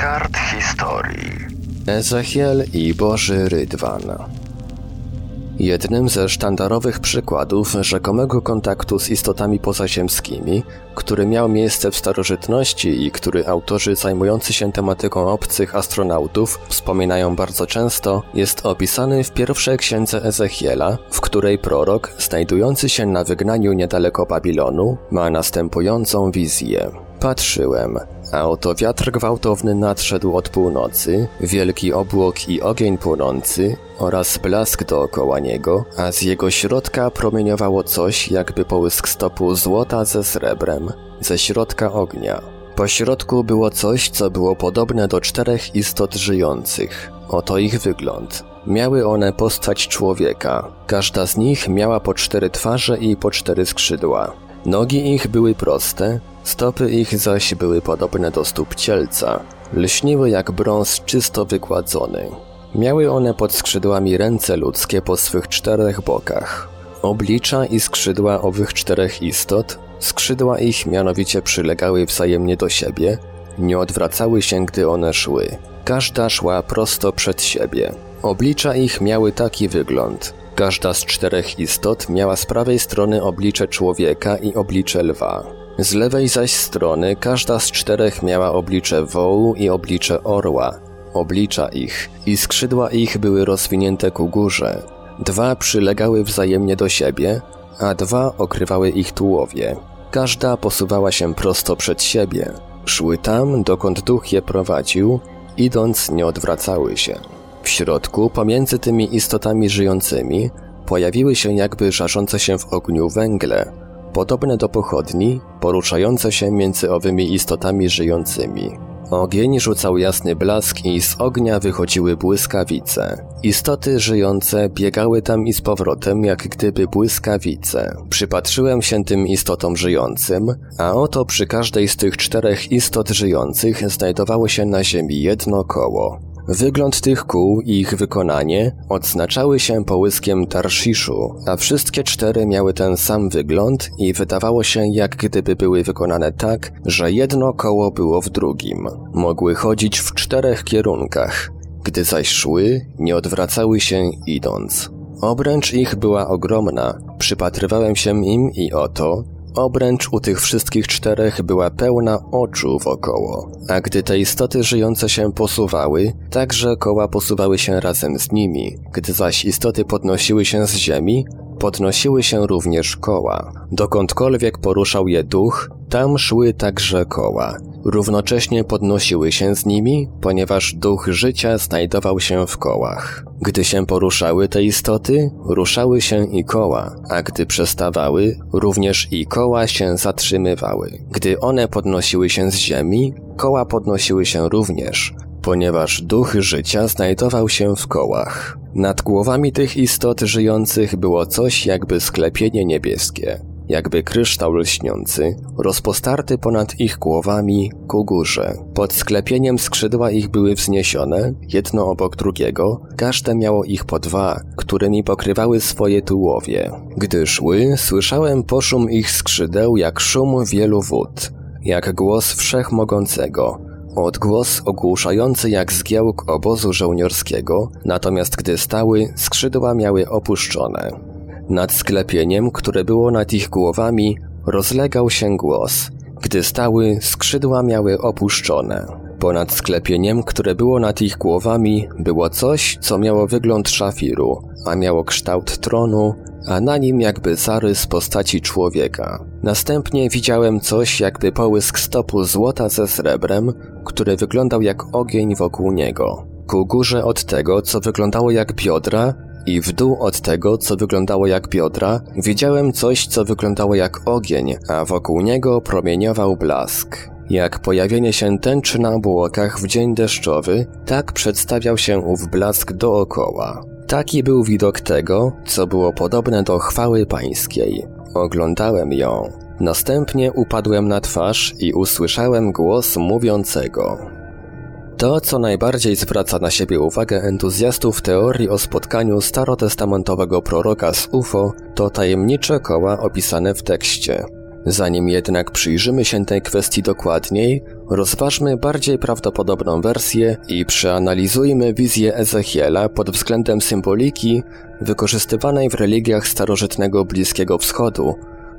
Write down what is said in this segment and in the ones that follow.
kart historii. Ezechiel i Boży Rydwan. Jednym ze sztandarowych przykładów rzekomego kontaktu z istotami pozaziemskimi, który miał miejsce w starożytności i który autorzy zajmujący się tematyką obcych astronautów wspominają bardzo często, jest opisany w pierwszej księdze Ezechiela, w której prorok, znajdujący się na wygnaniu niedaleko Babilonu, ma następującą wizję. Patrzyłem, a oto wiatr gwałtowny nadszedł od północy, wielki obłok i ogień płonący oraz blask dookoła niego, a z jego środka promieniowało coś jakby połysk stopu złota ze srebrem, ze środka ognia. Po środku było coś, co było podobne do czterech istot żyjących. Oto ich wygląd. Miały one postać człowieka. Każda z nich miała po cztery twarze i po cztery skrzydła. Nogi ich były proste, stopy ich zaś były podobne do stóp cielca. Lśniły jak brąz czysto wykładzony. Miały one pod skrzydłami ręce ludzkie po swych czterech bokach. Oblicza i skrzydła owych czterech istot, skrzydła ich mianowicie przylegały wzajemnie do siebie, nie odwracały się, gdy one szły. Każda szła prosto przed siebie. Oblicza ich miały taki wygląd. Każda z czterech istot miała z prawej strony oblicze człowieka i oblicze lwa. Z lewej zaś strony każda z czterech miała oblicze wołu i oblicze orła. Oblicza ich i skrzydła ich były rozwinięte ku górze. Dwa przylegały wzajemnie do siebie, a dwa okrywały ich tułowie. Każda posuwała się prosto przed siebie. Szły tam, dokąd duch je prowadził, idąc nie odwracały się. Środku, pomiędzy tymi istotami żyjącymi, pojawiły się jakby żarzące się w ogniu węgle, podobne do pochodni, poruszające się między owymi istotami żyjącymi. Ogień rzucał jasny blask i z ognia wychodziły błyskawice. Istoty żyjące biegały tam i z powrotem jak gdyby błyskawice. Przypatrzyłem się tym istotom żyjącym, a oto przy każdej z tych czterech istot żyjących znajdowało się na ziemi jedno koło. Wygląd tych kół i ich wykonanie odznaczały się połyskiem Tarsziszu, a wszystkie cztery miały ten sam wygląd i wydawało się jak gdyby były wykonane tak, że jedno koło było w drugim. Mogły chodzić w czterech kierunkach. Gdy zaś szły, nie odwracały się idąc. Obręcz ich była ogromna, przypatrywałem się im i oto, Obręcz u tych wszystkich czterech była pełna oczu wokoło, a gdy te istoty żyjące się posuwały, także koła posuwały się razem z nimi. Gdy zaś istoty podnosiły się z ziemi, podnosiły się również koła. Dokądkolwiek poruszał je duch, tam szły także koła. Równocześnie podnosiły się z nimi, ponieważ duch życia znajdował się w kołach. Gdy się poruszały te istoty, ruszały się i koła, a gdy przestawały, również i koła się zatrzymywały. Gdy one podnosiły się z ziemi, koła podnosiły się również, ponieważ duch życia znajdował się w kołach. Nad głowami tych istot żyjących było coś jakby sklepienie niebieskie jakby kryształ lśniący, rozpostarty ponad ich głowami ku górze. Pod sklepieniem skrzydła ich były wzniesione, jedno obok drugiego, każde miało ich po dwa, którymi pokrywały swoje tułowie. Gdy szły, słyszałem poszum ich skrzydeł jak szum wielu wód, jak głos wszechmogącego, Odgłos ogłuszający jak zgiełk obozu żołnierskiego, natomiast gdy stały, skrzydła miały opuszczone. Nad sklepieniem, które było nad ich głowami, rozlegał się głos. Gdy stały, skrzydła miały opuszczone. Ponad sklepieniem, które było nad ich głowami, było coś, co miało wygląd szafiru, a miało kształt tronu, a na nim jakby zarys postaci człowieka. Następnie widziałem coś jakby połysk stopu złota ze srebrem, który wyglądał jak ogień wokół niego. Ku górze od tego, co wyglądało jak biodra, i w dół od tego, co wyglądało jak biodra, widziałem coś, co wyglądało jak ogień, a wokół niego promieniował blask. Jak pojawienie się tęczy na obłokach w dzień deszczowy, tak przedstawiał się ów blask dookoła. Taki był widok tego, co było podobne do chwały pańskiej. Oglądałem ją. Następnie upadłem na twarz i usłyszałem głos mówiącego. To, co najbardziej zwraca na siebie uwagę entuzjastów teorii o spotkaniu starotestamentowego proroka z UFO, to tajemnicze koła opisane w tekście. Zanim jednak przyjrzymy się tej kwestii dokładniej, rozważmy bardziej prawdopodobną wersję i przeanalizujmy wizję Ezechiela pod względem symboliki wykorzystywanej w religiach starożytnego Bliskiego Wschodu,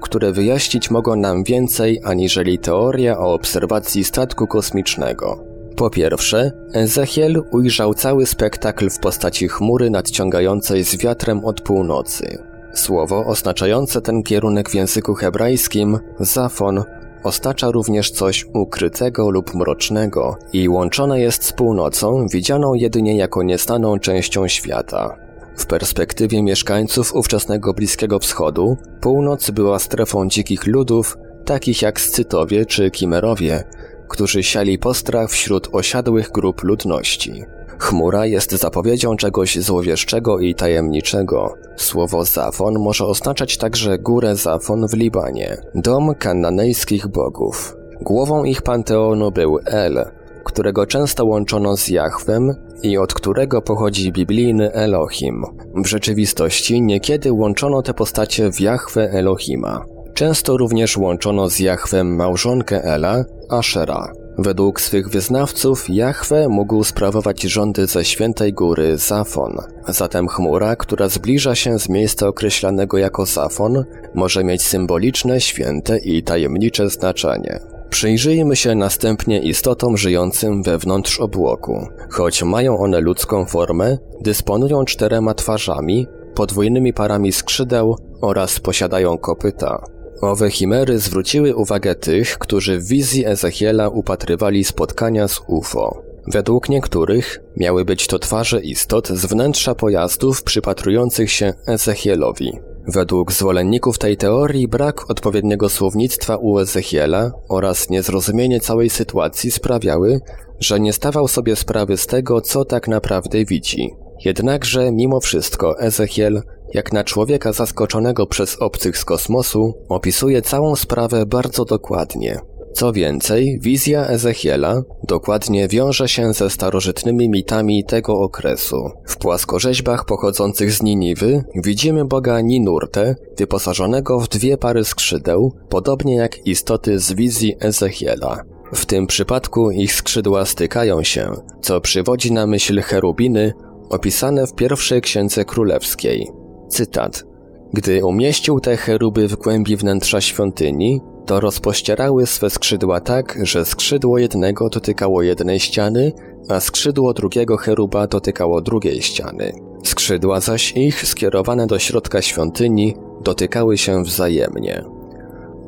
które wyjaśnić mogą nam więcej aniżeli teoria o obserwacji statku kosmicznego. Po pierwsze, Ezechiel ujrzał cały spektakl w postaci chmury nadciągającej z wiatrem od północy. Słowo oznaczające ten kierunek w języku hebrajskim, zafon, oznacza również coś ukrytego lub mrocznego i łączone jest z północą, widzianą jedynie jako nieznaną częścią świata. W perspektywie mieszkańców ówczesnego Bliskiego Wschodu, północ była strefą dzikich ludów, takich jak Scytowie czy Kimerowie, którzy siali postrach wśród osiadłych grup ludności. Chmura jest zapowiedzią czegoś złowieszczego i tajemniczego. Słowo Zafon może oznaczać także górę Zafon w Libanie, dom kananejskich bogów. Głową ich panteonu był El, którego często łączono z Jahwem i od którego pochodzi biblijny Elohim. W rzeczywistości niekiedy łączono te postacie w Jahwe Elohima. Często również łączono z Jahwem małżonkę Ela, Ashera. Według swych wyznawców Jahwe mógł sprawować rządy ze świętej góry Zafon. Zatem chmura, która zbliża się z miejsca określanego jako Zafon, może mieć symboliczne, święte i tajemnicze znaczenie. Przyjrzyjmy się następnie istotom żyjącym wewnątrz obłoku. Choć mają one ludzką formę, dysponują czterema twarzami, podwójnymi parami skrzydeł oraz posiadają kopyta. Owe chimery zwróciły uwagę tych, którzy w wizji Ezechiela upatrywali spotkania z UFO. Według niektórych miały być to twarze istot z wnętrza pojazdów przypatrujących się Ezechielowi. Według zwolenników tej teorii brak odpowiedniego słownictwa u Ezechiela oraz niezrozumienie całej sytuacji sprawiały, że nie stawał sobie sprawy z tego, co tak naprawdę widzi. Jednakże mimo wszystko Ezechiel jak na człowieka zaskoczonego przez obcych z kosmosu, opisuje całą sprawę bardzo dokładnie. Co więcej, wizja Ezechiela dokładnie wiąże się ze starożytnymi mitami tego okresu. W płaskorzeźbach pochodzących z Niniwy widzimy boga Ninurte, wyposażonego w dwie pary skrzydeł, podobnie jak istoty z wizji Ezechiela. W tym przypadku ich skrzydła stykają się, co przywodzi na myśl cherubiny opisane w pierwszej księdze królewskiej. Cytat. Gdy umieścił te cheruby w głębi wnętrza świątyni, to rozpościerały swe skrzydła tak, że skrzydło jednego dotykało jednej ściany, a skrzydło drugiego cheruba dotykało drugiej ściany. Skrzydła zaś ich, skierowane do środka świątyni, dotykały się wzajemnie.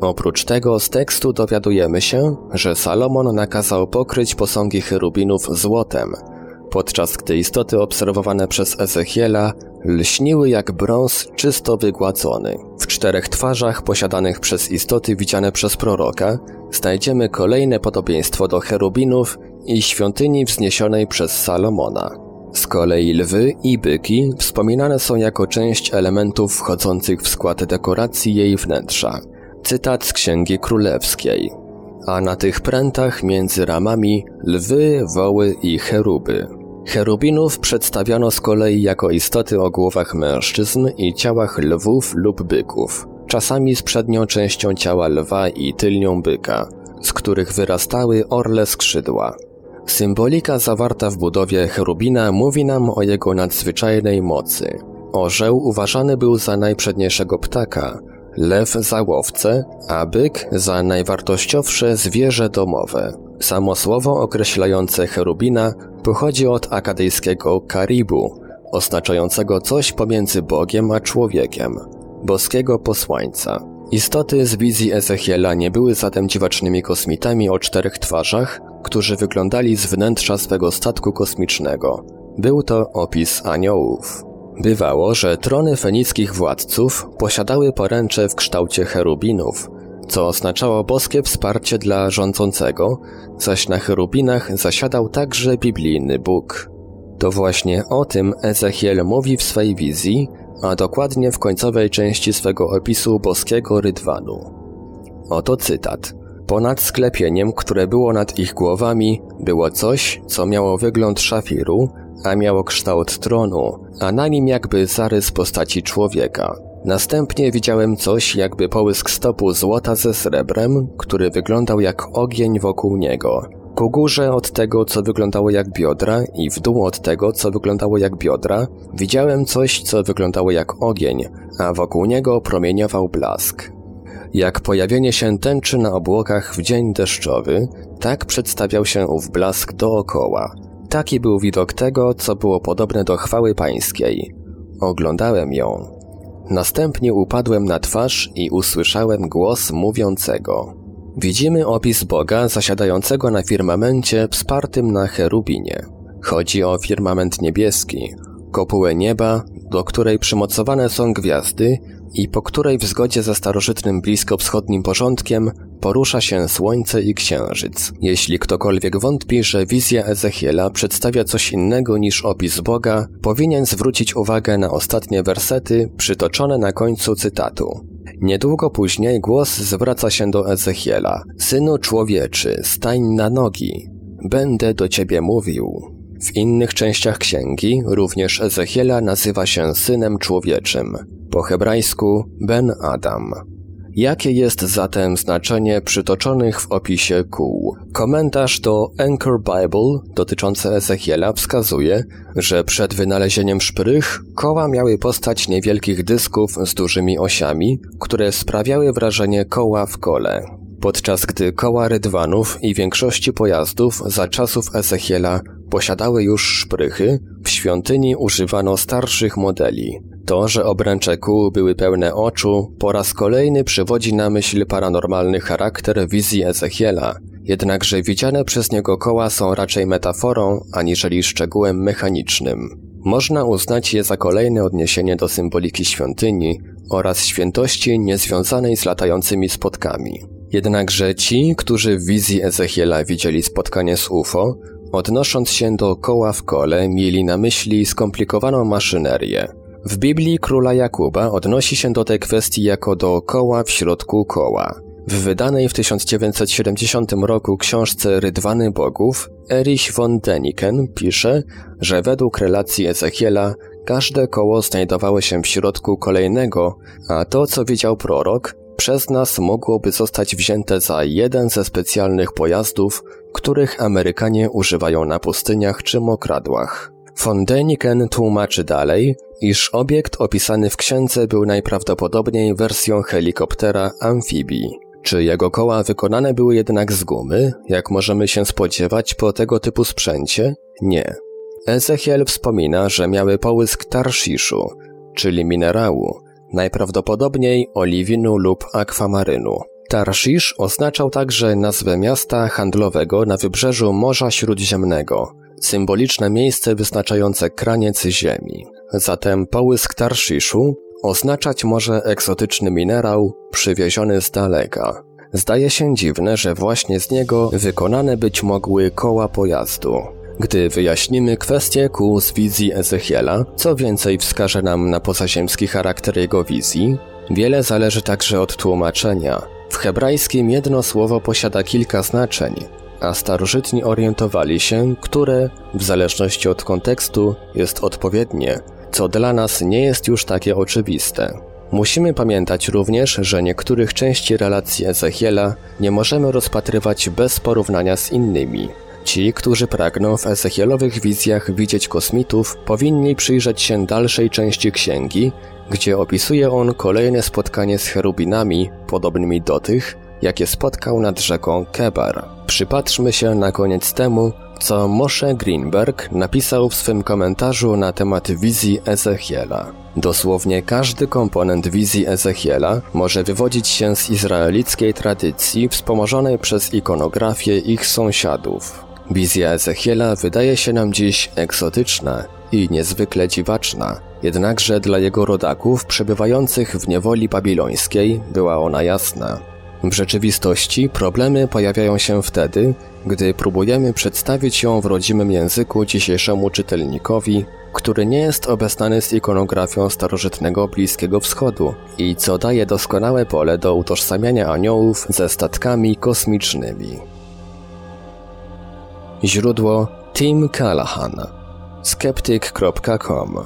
Oprócz tego z tekstu dowiadujemy się, że Salomon nakazał pokryć posągi cherubinów złotem, podczas gdy istoty obserwowane przez Ezechiela lśniły jak brąz czysto wygładzony. W czterech twarzach posiadanych przez istoty widziane przez proroka znajdziemy kolejne podobieństwo do cherubinów i świątyni wzniesionej przez Salomona. Z kolei lwy i byki wspominane są jako część elementów wchodzących w skład dekoracji jej wnętrza. Cytat z Księgi Królewskiej. A na tych prętach między ramami lwy, woły i cheruby. Cherubinów przedstawiano z kolei jako istoty o głowach mężczyzn i ciałach lwów lub byków, czasami z przednią częścią ciała lwa i tylnią byka, z których wyrastały orle skrzydła. Symbolika zawarta w budowie cherubina mówi nam o jego nadzwyczajnej mocy. Orzeł uważany był za najprzedniejszego ptaka, lew za łowcę, a byk za najwartościowsze zwierzę domowe. Samo słowo określające cherubina pochodzi od akadyjskiego karibu, oznaczającego coś pomiędzy Bogiem a człowiekiem, boskiego posłańca. Istoty z wizji Ezechiela nie były zatem dziwacznymi kosmitami o czterech twarzach, którzy wyglądali z wnętrza swego statku kosmicznego. Był to opis aniołów. Bywało, że trony fenickich władców posiadały poręcze w kształcie cherubinów, co oznaczało boskie wsparcie dla rządzącego, zaś na cherubinach zasiadał także biblijny Bóg. To właśnie o tym Ezechiel mówi w swej wizji, a dokładnie w końcowej części swego opisu boskiego rydwanu. Oto cytat. Ponad sklepieniem, które było nad ich głowami, było coś, co miało wygląd szafiru, a miało kształt tronu, a na nim jakby zarys postaci człowieka. Następnie widziałem coś jakby połysk stopu złota ze srebrem, który wyglądał jak ogień wokół niego. Ku górze od tego, co wyglądało jak biodra i w dół od tego, co wyglądało jak biodra, widziałem coś, co wyglądało jak ogień, a wokół niego promieniował blask. Jak pojawienie się tęczy na obłokach w dzień deszczowy, tak przedstawiał się ów blask dookoła. Taki był widok tego, co było podobne do chwały pańskiej. Oglądałem ją. Następnie upadłem na twarz i usłyszałem głos mówiącego. Widzimy opis Boga zasiadającego na firmamencie wspartym na cherubinie. Chodzi o firmament niebieski, kopułę nieba, do której przymocowane są gwiazdy i po której w zgodzie ze starożytnym bliskowschodnim porządkiem porusza się słońce i księżyc. Jeśli ktokolwiek wątpi, że wizja Ezechiela przedstawia coś innego niż opis Boga, powinien zwrócić uwagę na ostatnie wersety przytoczone na końcu cytatu. Niedługo później głos zwraca się do Ezechiela. Synu człowieczy, stań na nogi. Będę do ciebie mówił. W innych częściach księgi również Ezechiela nazywa się synem człowieczym, po hebrajsku Ben Adam. Jakie jest zatem znaczenie przytoczonych w opisie kół? Komentarz do Anchor Bible dotyczący Ezechiela wskazuje, że przed wynalezieniem szprych koła miały postać niewielkich dysków z dużymi osiami, które sprawiały wrażenie koła w kole. Podczas gdy koła rydwanów i większości pojazdów za czasów Ezechiela posiadały już szprychy, w świątyni używano starszych modeli. To, że obręcze kół były pełne oczu, po raz kolejny przywodzi na myśl paranormalny charakter wizji Ezechiela, jednakże widziane przez niego koła są raczej metaforą, aniżeli szczegółem mechanicznym. Można uznać je za kolejne odniesienie do symboliki świątyni oraz świętości niezwiązanej z latającymi spotkami. Jednakże ci, którzy w wizji Ezechiela widzieli spotkanie z UFO, odnosząc się do koła w kole, mieli na myśli skomplikowaną maszynerię. W Biblii króla Jakuba odnosi się do tej kwestii jako do koła w środku koła. W wydanej w 1970 roku książce Rydwany Bogów Erich von Deniken pisze, że według relacji Ezechiela każde koło znajdowało się w środku kolejnego, a to co widział prorok przez nas mogłoby zostać wzięte za jeden ze specjalnych pojazdów, których Amerykanie używają na pustyniach czy mokradłach. Von Däniken tłumaczy dalej, iż obiekt opisany w księdze był najprawdopodobniej wersją helikoptera amfibii. Czy jego koła wykonane były jednak z gumy, jak możemy się spodziewać po tego typu sprzęcie? Nie. Ezechiel wspomina, że miały połysk tarsziszu, czyli minerału, najprawdopodobniej oliwinu lub akwamarynu. Tarszisz oznaczał także nazwę miasta handlowego na wybrzeżu Morza Śródziemnego, symboliczne miejsce wyznaczające kraniec ziemi. Zatem połysk Tarsziszu oznaczać może egzotyczny minerał przywieziony z daleka. Zdaje się dziwne, że właśnie z niego wykonane być mogły koła pojazdu. Gdy wyjaśnimy kwestię kół z wizji Ezechiela, co więcej wskaże nam na pozaziemski charakter jego wizji, wiele zależy także od tłumaczenia. Hebrajskim jedno słowo posiada kilka znaczeń, a starożytni orientowali się, które, w zależności od kontekstu, jest odpowiednie, co dla nas nie jest już takie oczywiste. Musimy pamiętać również, że niektórych części relacji Ezechiela nie możemy rozpatrywać bez porównania z innymi. Ci, którzy pragną w Ezechielowych wizjach widzieć kosmitów, powinni przyjrzeć się dalszej części księgi, gdzie opisuje on kolejne spotkanie z cherubinami, podobnymi do tych, jakie spotkał nad rzeką Kebar. Przypatrzmy się na koniec temu, co Moshe Greenberg napisał w swym komentarzu na temat wizji Ezechiela. Dosłownie każdy komponent wizji Ezechiela może wywodzić się z izraelickiej tradycji wspomożonej przez ikonografię ich sąsiadów. Wizja Ezechiela wydaje się nam dziś egzotyczna i niezwykle dziwaczna, jednakże dla jego rodaków przebywających w niewoli babilońskiej była ona jasna. W rzeczywistości problemy pojawiają się wtedy, gdy próbujemy przedstawić ją w rodzimym języku dzisiejszemu czytelnikowi, który nie jest obeznany z ikonografią starożytnego Bliskiego Wschodu i co daje doskonałe pole do utożsamiania aniołów ze statkami kosmicznymi. Źródło Tim Callahan skeptyk.com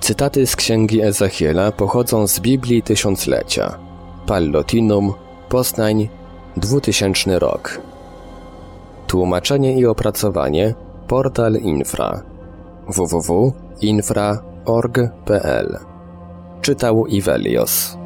Cytaty z księgi Ezechiela pochodzą z Biblii Tysiąclecia. Pallotinum, Poznań, 2000 rok. Tłumaczenie i opracowanie Portal Infra www.infra.org.pl Czytał Ivelios.